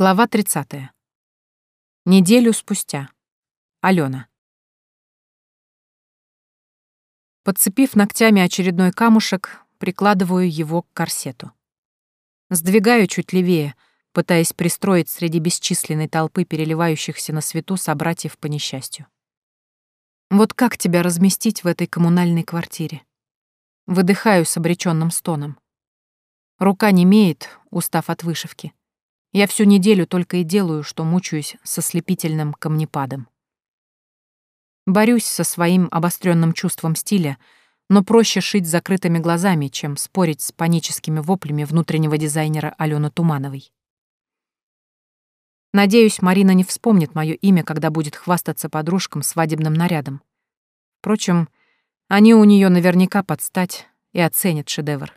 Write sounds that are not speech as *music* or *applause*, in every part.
Глава 30. Неделю спустя. Алена. Подцепив ногтями очередной камушек, прикладываю его к корсету. Сдвигаю чуть левее, пытаясь пристроить среди бесчисленной толпы переливающихся на свету собратьев по несчастью. Вот как тебя разместить в этой коммунальной квартире? Выдыхаю с обреченным стоном. Рука немеет, устав от вышивки. Я всю неделю только и делаю, что мучаюсь со слепительным камнепадом. Борюсь со своим обостренным чувством стиля, но проще шить закрытыми глазами, чем спорить с паническими воплями внутреннего дизайнера Алены Тумановой. Надеюсь, Марина не вспомнит мое имя, когда будет хвастаться подружкам свадебным нарядом. Впрочем, они у нее наверняка подстать и оценят шедевр.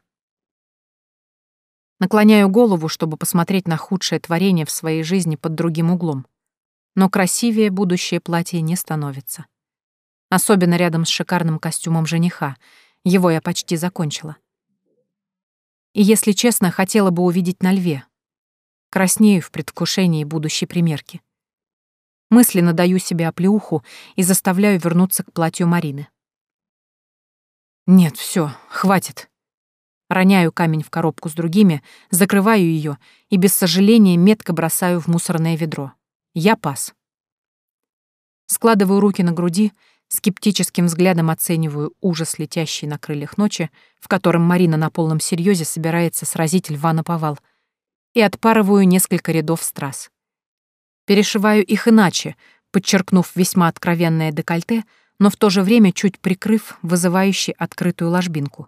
Наклоняю голову, чтобы посмотреть на худшее творение в своей жизни под другим углом. Но красивее будущее платье не становится. Особенно рядом с шикарным костюмом жениха. Его я почти закончила. И, если честно, хотела бы увидеть на льве. Краснею в предвкушении будущей примерки. Мысленно даю себе оплеуху и заставляю вернуться к платью Марины. Нет, все, хватит. Роняю камень в коробку с другими, закрываю ее и без сожаления метко бросаю в мусорное ведро. Я пас. Складываю руки на груди, скептическим взглядом оцениваю ужас, летящий на крыльях ночи, в котором Марина на полном серьезе собирается сразить льва на повал, и отпарываю несколько рядов страз. Перешиваю их иначе, подчеркнув весьма откровенное декольте, но в то же время чуть прикрыв вызывающий открытую ложбинку.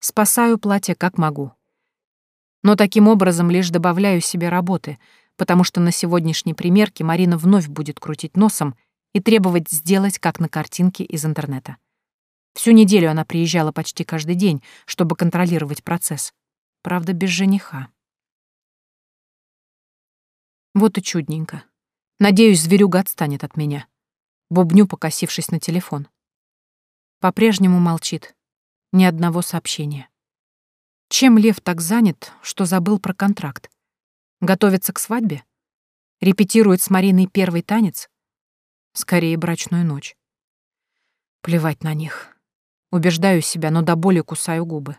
Спасаю платье как могу. Но таким образом лишь добавляю себе работы, потому что на сегодняшней примерке Марина вновь будет крутить носом и требовать сделать, как на картинке из интернета. Всю неделю она приезжала почти каждый день, чтобы контролировать процесс. Правда, без жениха. Вот и чудненько. Надеюсь, зверюга отстанет от меня. Бубню, покосившись на телефон. По-прежнему молчит, ни одного сообщения. Чем Лев так занят, что забыл про контракт? Готовится к свадьбе? Репетирует с Мариной первый танец? Скорее, брачную ночь. Плевать на них. Убеждаю себя, но до боли кусаю губы.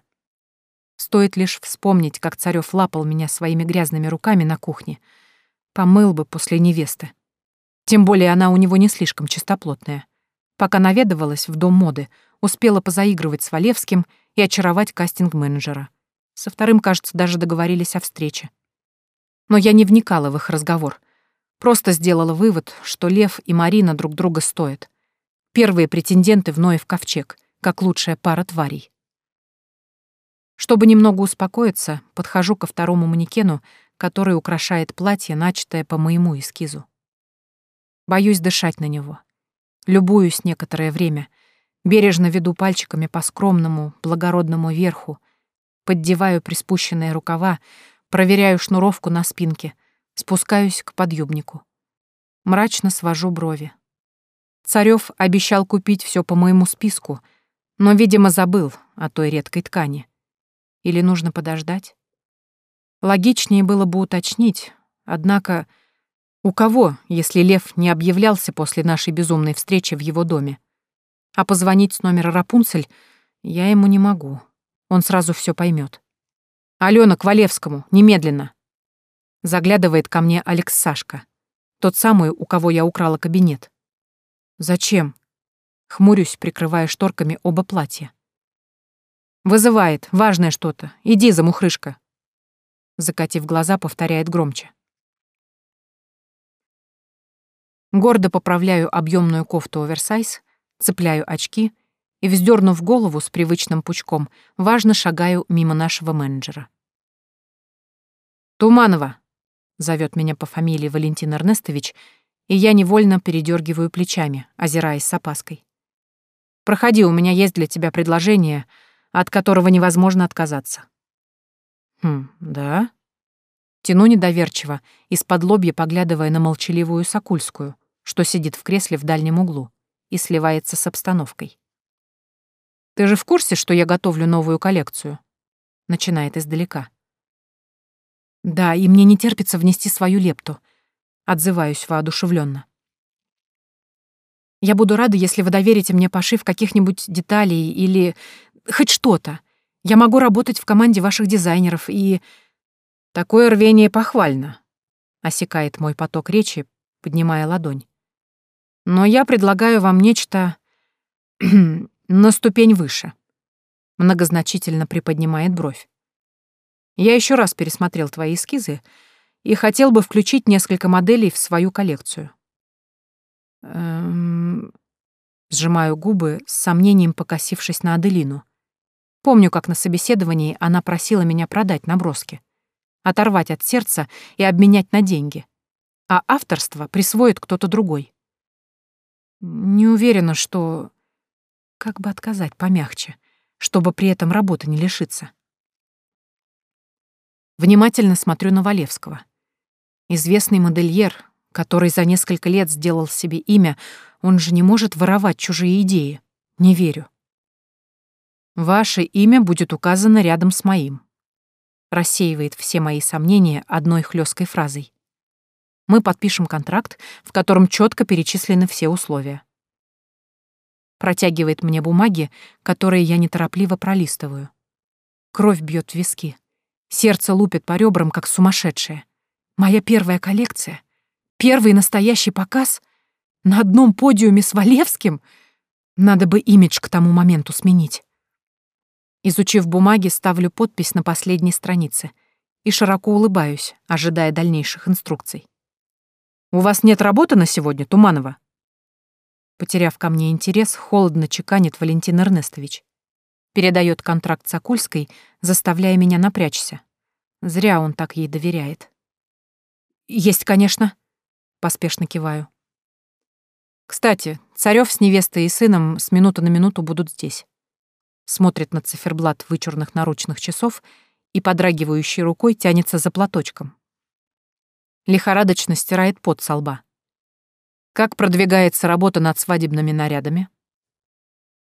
Стоит лишь вспомнить, как Царёв лапал меня своими грязными руками на кухне. Помыл бы после невесты. Тем более она у него не слишком чистоплотная. Пока наведывалась в дом моды, успела позаигрывать с Валевским и очаровать кастинг-менеджера. Со вторым, кажется, даже договорились о встрече. Но я не вникала в их разговор. Просто сделала вывод, что Лев и Марина друг друга стоят. Первые претенденты в Ноев ковчег, как лучшая пара тварей. Чтобы немного успокоиться, подхожу ко второму манекену, который украшает платье, начатое по моему эскизу. Боюсь дышать на него. Любуюсь некоторое время — Бережно веду пальчиками по скромному, благородному верху, поддеваю приспущенные рукава, проверяю шнуровку на спинке, спускаюсь к подъюбнику. Мрачно свожу брови. Царёв обещал купить все по моему списку, но, видимо, забыл о той редкой ткани. Или нужно подождать? Логичнее было бы уточнить, однако у кого, если Лев не объявлялся после нашей безумной встречи в его доме? А позвонить с номера Рапунцель я ему не могу. Он сразу все поймет. Алена к немедленно. Заглядывает ко мне Алекс Сашка. Тот самый, у кого я украла кабинет. Зачем? Хмурюсь, прикрывая шторками оба платья. Вызывает, важное что-то. Иди, замухрышка. Закатив глаза, повторяет громче. Гордо поправляю объемную кофту оверсайз, цепляю очки и, вздернув голову с привычным пучком, важно шагаю мимо нашего менеджера. «Туманова!» — зовет меня по фамилии Валентин Эрнестович, и я невольно передергиваю плечами, озираясь с опаской. «Проходи, у меня есть для тебя предложение, от которого невозможно отказаться». «Хм, да?» Тяну недоверчиво, из-под лобья поглядывая на молчаливую Сокульскую, что сидит в кресле в дальнем углу и сливается с обстановкой. «Ты же в курсе, что я готовлю новую коллекцию?» Начинает издалека. Да, и мне не терпится внести свою лепту. Отзываюсь воодушевленно. Я буду рада, если вы доверите мне пошив каких-нибудь деталей или хоть что-то. Я могу работать в команде ваших дизайнеров и... Такое рвение похвально, — осекает мой поток речи, поднимая ладонь. Но я предлагаю вам нечто *clears throat* на ступень выше. Многозначительно приподнимает бровь. Я еще раз пересмотрел твои эскизы и хотел бы включить несколько моделей в свою коллекцию. Эм... Сжимаю губы, с сомнением покосившись на Аделину. Помню, как на собеседовании она просила меня продать наброски, оторвать от сердца и обменять на деньги, а авторство присвоит кто-то другой. Не уверена, что... Как бы отказать помягче, чтобы при этом работы не лишиться. Внимательно смотрю на Валевского. Известный модельер, который за несколько лет сделал себе имя, он же не может воровать чужие идеи. Не верю. Ваше имя будет указано рядом с моим. Рассеивает все мои сомнения одной хлесткой фразой. Мы подпишем контракт, в котором четко перечислены все условия. Протягивает мне бумаги, которые я неторопливо пролистываю. Кровь бьет в виски. Сердце лупит по ребрам, как сумасшедшее. Моя первая коллекция, первый настоящий показ на одном подиуме с Валевским. Надо бы имидж к тому моменту сменить. Изучив бумаги, ставлю подпись на последней странице и широко улыбаюсь, ожидая дальнейших инструкций. «У вас нет работы на сегодня, Туманова?» Потеряв ко мне интерес, холодно чеканит Валентин Эрнестович. Передает контракт Сокульской, заставляя меня напрячься. Зря он так ей доверяет. «Есть, конечно», — поспешно киваю. «Кстати, Царёв с невестой и сыном с минуты на минуту будут здесь». Смотрит на циферблат вычурных наручных часов и подрагивающей рукой тянется за платочком. Лихорадочно стирает пот со лба. Как продвигается работа над свадебными нарядами?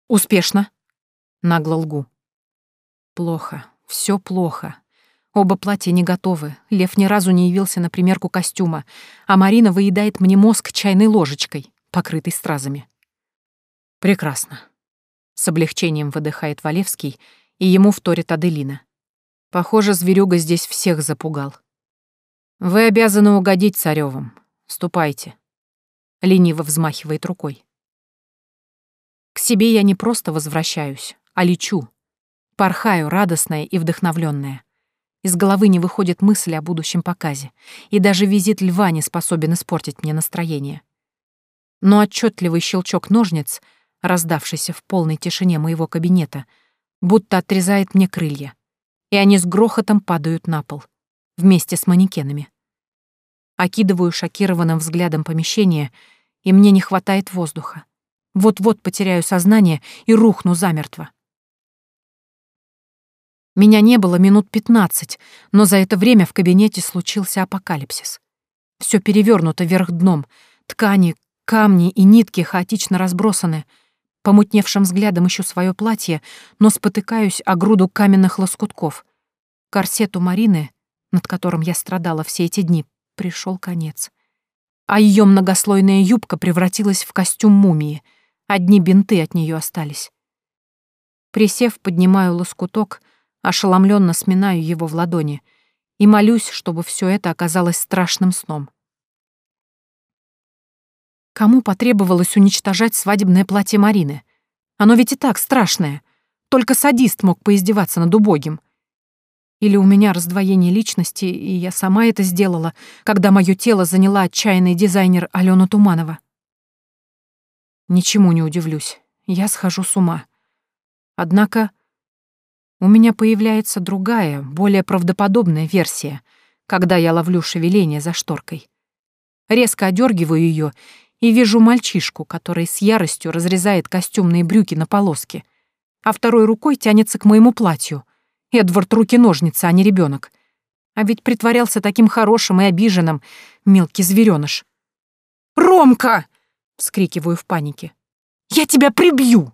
Успешно. Нагло лгу. Плохо, все плохо. Оба платья не готовы. Лев ни разу не явился на примерку костюма, а Марина выедает мне мозг чайной ложечкой, покрытой стразами. Прекрасно. С облегчением выдыхает Валевский, и ему вторит Аделина. Похоже, зверюга здесь всех запугал. Вы обязаны угодить царевым. Ступайте лениво взмахивает рукой. К себе я не просто возвращаюсь, а лечу. Порхаю, радостная и вдохновленная. Из головы не выходит мысль о будущем показе, и даже визит льва не способен испортить мне настроение. Но отчетливый щелчок ножниц, раздавшийся в полной тишине моего кабинета, будто отрезает мне крылья, и они с грохотом падают на пол, вместе с манекенами. Окидываю шокированным взглядом помещение, и мне не хватает воздуха. Вот-вот потеряю сознание и рухну замертво. Меня не было минут пятнадцать, но за это время в кабинете случился апокалипсис. Все перевернуто вверх дном, ткани, камни и нитки хаотично разбросаны. Помутневшим взглядом ищу свое платье, но спотыкаюсь о груду каменных лоскутков. Корсету Марины, над которым я страдала все эти дни, пришел конец. А ее многослойная юбка превратилась в костюм мумии. Одни бинты от нее остались. Присев, поднимаю лоскуток, ошеломленно сминаю его в ладони и молюсь, чтобы все это оказалось страшным сном. Кому потребовалось уничтожать свадебное платье Марины? Оно ведь и так страшное. Только садист мог поиздеваться над убогим. Или у меня раздвоение личности, и я сама это сделала, когда мое тело заняла отчаянный дизайнер Алена Туманова. Ничему не удивлюсь. Я схожу с ума. Однако у меня появляется другая, более правдоподобная версия, когда я ловлю шевеление за шторкой. Резко одергиваю ее и вижу мальчишку, который с яростью разрезает костюмные брюки на полоски, а второй рукой тянется к моему платью. Эдвард руки-ножницы, а не ребенок. А ведь притворялся таким хорошим и обиженным, мелкий зверёныш. «Ромка!» — вскрикиваю в панике. «Я тебя прибью!»